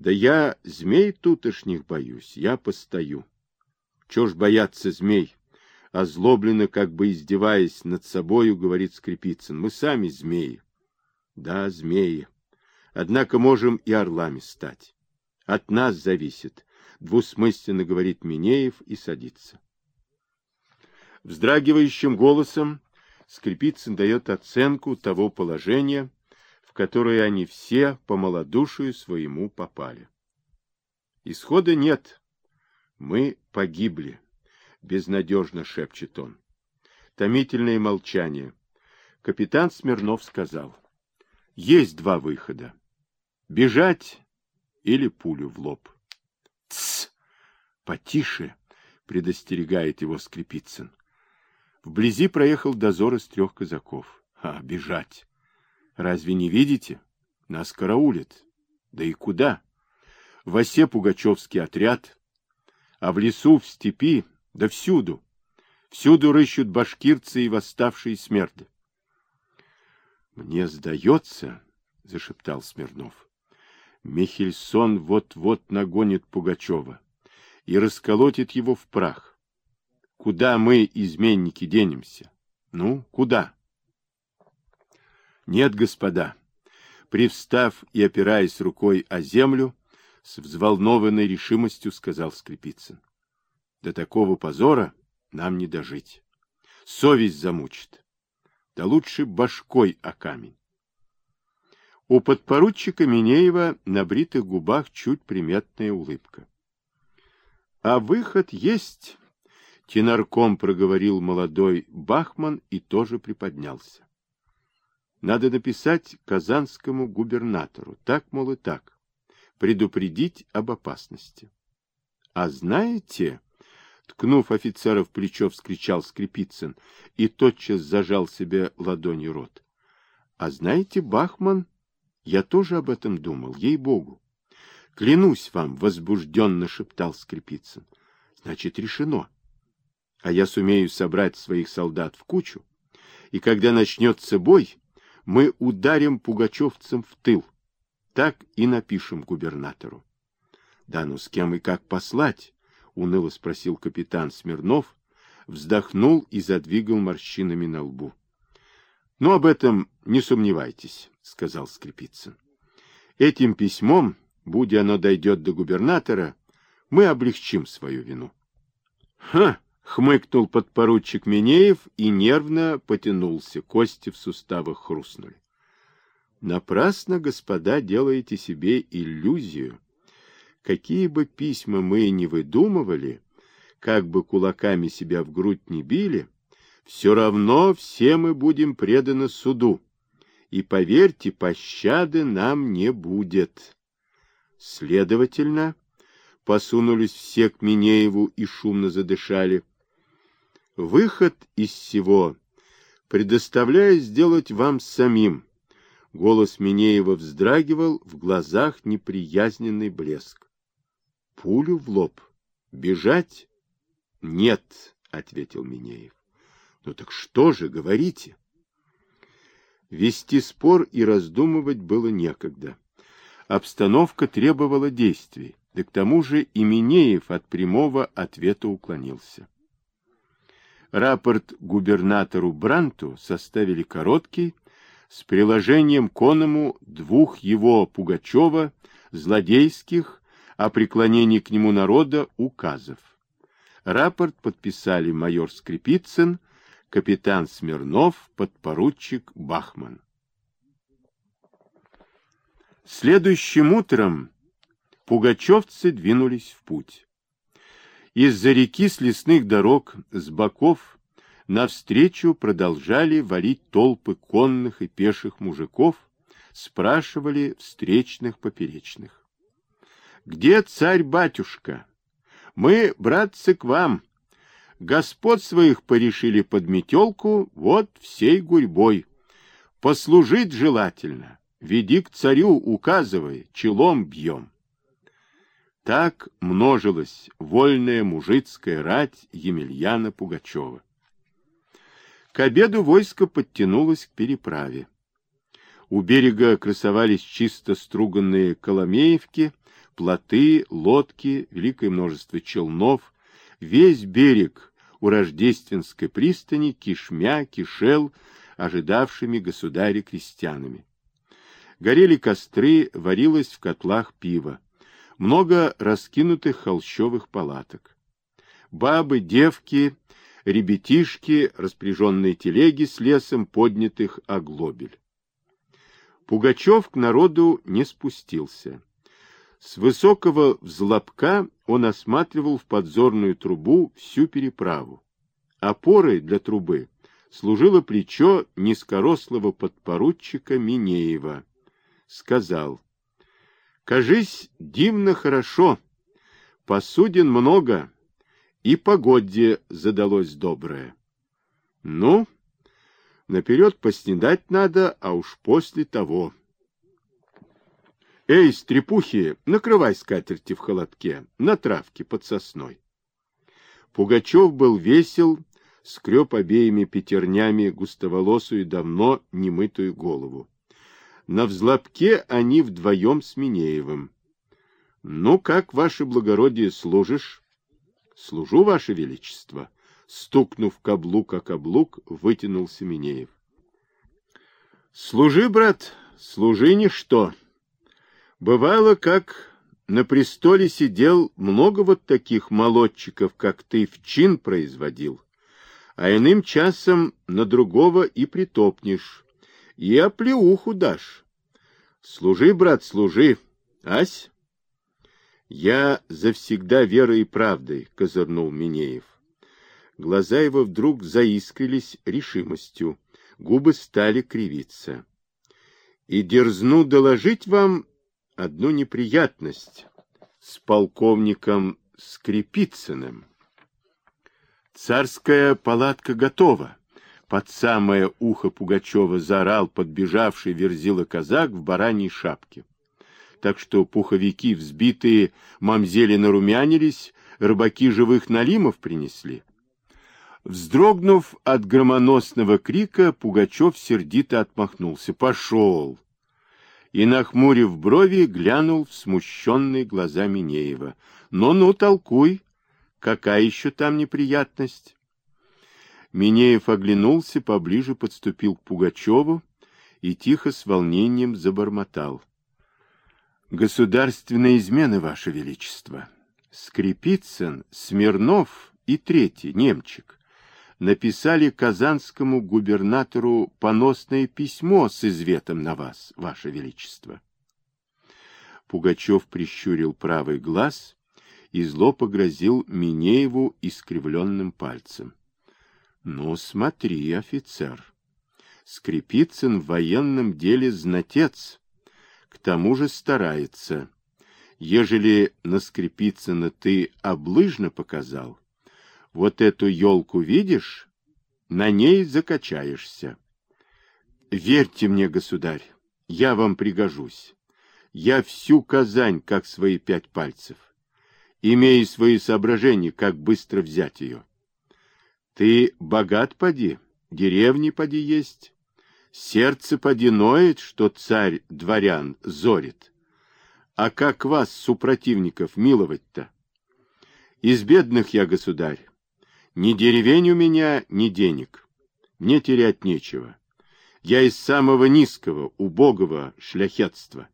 Да я змей тутошних боюсь, я постою. Чего ж бояться змей? Озлобленно, как бы издеваясь над собою, говорит Скрипицын. Мы сами змеи. Да, змеи. Однако можем и орлами стать. От нас зависит, двусмысленно говорит Минеев и садится. Вздрагивающим голосом Скрипицын дает оценку того положения, в которое они все по малодушию своему попали. Исхода нет. Мы погибли, безнадежно шепчет он. Томительное молчание. Капитан Смирнов сказал. Есть два выхода. Бежать или пулю в лоб. Тсс! Потише, предостерегает его Скрипицын. Вблизи проехал дозор из трех казаков. А, бежать! Разве не видите? Нас караулят. Да и куда? В осе пугачевский отряд, а в лесу, в степи, да всюду. Всюду рыщут башкирцы и восставшие смерды. Мне сдается, — зашептал Смирнов, — Михельсон вот-вот нагонит Пугачева и расколотит его в прах. Куда мы, изменники, денемся? Ну, куда? Нет, господа. Привстав и опираясь рукой о землю, с взволнованной решимостью сказал Скрипицын. До такого позора нам не дожить. Совесть замучит. Да лучше башкой о камень. У подпоручика Минеева на бритых губах чуть приметная улыбка. — А выход есть, — тенарком проговорил молодой Бахман и тоже приподнялся. Надо написать казанскому губернатору, так, мол, и так, предупредить об опасности. А знаете, ткнув офицера в плечо, вскричал Скрипицын и тотчас зажал себе ладонью рот. А знаете, Бахман, я тоже об этом думал, ей-богу. Клянусь вам, возбужденно шептал Скрипицын. Значит, решено. А я сумею собрать своих солдат в кучу, и когда начнется бой, мы ударим пугачевцам в тыл. Так и напишем губернатору. — Да ну с кем и как послать? — уныло спросил капитан Смирнов, вздохнул и задвигал морщинами на лбу. — Ну, об этом не сомневайтесь, — сказал Скрипицын. — Этим письмом, будь оно дойдет до губернатора, мы облегчим свою вину. — Ха! Хмыкнул подпоручик Минеев и нервно потянулся. Кости в суставах хрустнули. Напрасно, господа, делаете себе иллюзию. Какие бы письма мы ни выдумывали, как бы кулаками себя в грудь не били, все равно все мы будем преданы суду. И, поверьте, пощады нам не будет. Следовательно, посунулись все к Минееву и шумно задышали. Выход из всего предоставляю сделать вам самим. Голос Минеева вздрагивал, в глазах неприязненный блеск. Пулю в лоб. Бежать? Нет, ответил Минеев. Ну так что же, говорите? Вести спор и раздумывать было некогда. Обстановка требовала действий, да к тому же и Минеев от прямого ответа уклонился. Рапорт губернатору Бранту составили короткий, с приложением к оному двух его Пугачева, злодейских, о преклонении к нему народа указов. Рапорт подписали майор Скрипицын, капитан Смирнов, подпоручик Бахман. Следующим утром пугачевцы двинулись в путь. Из-за реки с лесных дорог, с боков, навстречу продолжали валить толпы конных и пеших мужиков, спрашивали встречных поперечных. «Где царь-батюшка? Мы, братцы, к вам. Господ своих порешили под метелку, вот всей гурьбой. Послужить желательно, веди к царю, указывай, челом бьем». Так множилась вольная мужицкая рать Емельяна Пугачева. К обеду войско подтянулось к переправе. У берега красовались чисто струганные коломеевки, плоты, лодки, великое множество челнов, весь берег у Рождественской пристани кишмя кишел ожидавшими государя крестьянами. Горели костры, варилось в котлах пиво. Много раскинутых холщовых палаток. Бабы, девки, ребятишки, распряженные телеги с лесом, поднятых оглобель. Пугачев к народу не спустился. С высокого взлобка он осматривал в подзорную трубу всю переправу. Опорой для трубы служило плечо низкорослого подпоручика Минеева. Сказал, «Кажись, дивно хорошо, посудин много, и погоде задалось доброе. Ну, наперед поснедать надо, а уж после того. Эй, стрепухи, накрывай скатерти в холодке, на травке под сосной. Пугачев был весел, скреб обеими пятернями густоволосую давно немытую голову. На взлобке они вдвоем с Минеевым. — Ну, как, ваше благородие, служишь? — Служу, ваше величество. Стукнув каблук о каблук, вытянулся Минеев. — Служи, брат, служи ничто. Бывало, как на престоле сидел много вот таких молодчиков, как ты в чин производил а иным часом на другого и притопнешь, и оплеуху дашь. Служи, брат, служи, ась. Я завсегда верой и правдой, — козырнул Минеев. Глаза его вдруг заискрились решимостью, губы стали кривиться. И дерзну доложить вам одну неприятность с полковником Скрипицыным. Царская палатка готова. Под самое ухо Пугачева заорал подбежавший верзила казак в бараньей шапке. Так что пуховики, взбитые, мамзели нарумянились, рыбаки живых налимов принесли. Вздрогнув от громоносного крика, Пугачев сердито отмахнулся. «Пошел!» И, нахмурив брови, глянул в смущенные глаза Минеева. «Ну-ну, толкуй, Какая еще там неприятность? Минеев оглянулся, поближе подступил к Пугачеву и тихо с волнением забормотал. Государственная измена, Ваше Величество. Скрипицын, Смирнов и третий, немчик, написали казанскому губернатору поносное письмо с изветом на вас, Ваше Величество. Пугачев прищурил правый глаз и зло погрозил Минееву искривленным пальцем. — Ну, смотри, офицер. Скрипицын в военном деле знатец, к тому же старается. Ежели на Скрипицына ты облыжно показал, вот эту елку видишь, на ней закачаешься. Верьте мне, государь, я вам пригожусь. Я всю Казань, как свои пять пальцев имея свои соображения, как быстро взять ее. Ты богат поди, деревни поди есть, сердце поди ноет, что царь дворян зорит. А как вас, супротивников, миловать-то? Из бедных я, государь, ни деревень у меня, ни денег. Мне терять нечего. Я из самого низкого, убогого шляхетства.